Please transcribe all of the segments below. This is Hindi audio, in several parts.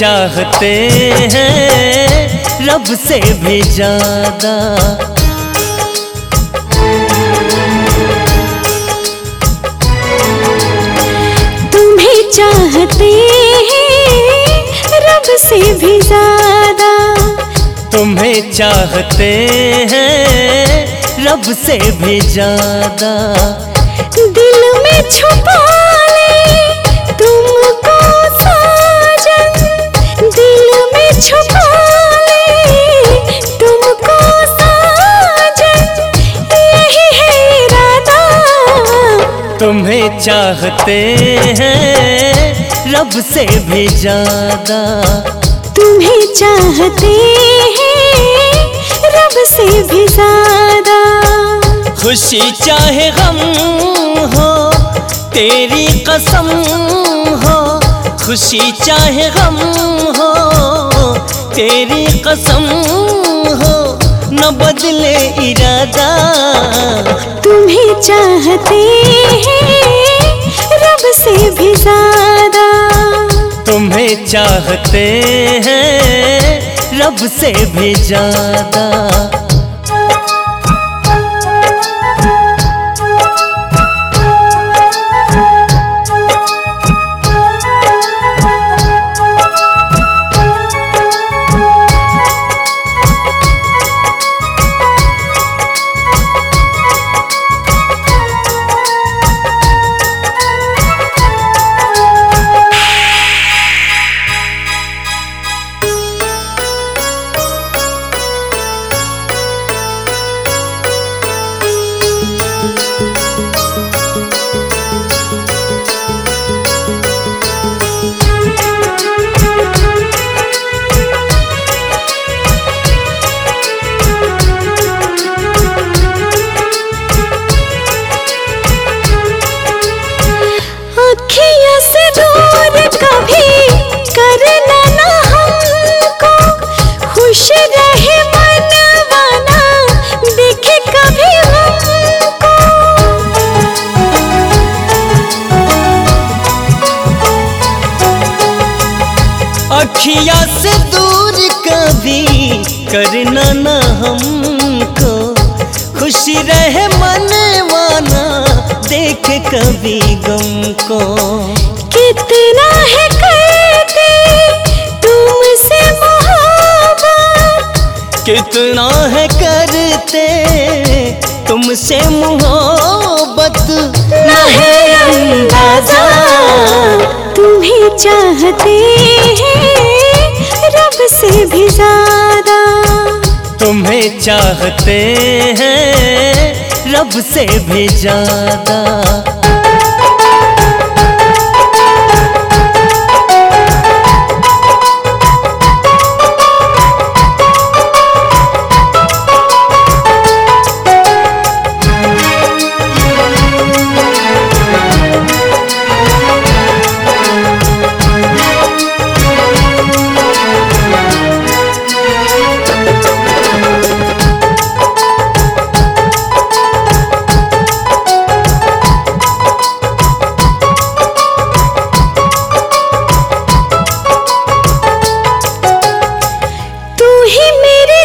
चाहते हैं रब से भी ज़्यादा। तुम्हें चाहते हैं रब से भी ज़्यादा। तुम्हें चाहते हैं रब से भी ज़्यादा। दिल में छुपा चाहते हैं रब से भी ज़्यादा। तुम्हें चाहते हैं रब से भी ज़्यादा। खुशी चाहे गम हो तेरी कसम हो। खुशी चाहे गम हो तेरी कसम हो। न बदले इरादा। तुम्हें चाहते हैं रब से भी ज़्यादा। तुम्हें चाहते हैं रब से भी ज़्यादा। करना न हमको। खुशी रहे मनवाना देख कभी गम को कितना है करते तुमसे कितना है करते तुमसे मोहब्बत। न है अंदाज़ा तुम्हें चाहते हैं रब से भी ज़्यादा तुम्हें चाहते हैं रब से भी ज़्यादा।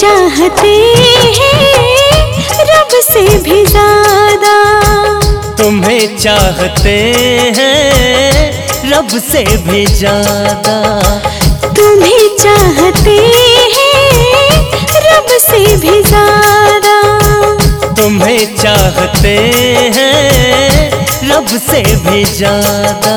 चाहते हैं रब से भी ज़्यादा। तुम्हें चाहते हैं रब से भी ज़्यादा। तुम्हें चाहते हैं रब से भी ज़्यादा। तुम्हें चाहते हैं रब से भी ज़्यादा।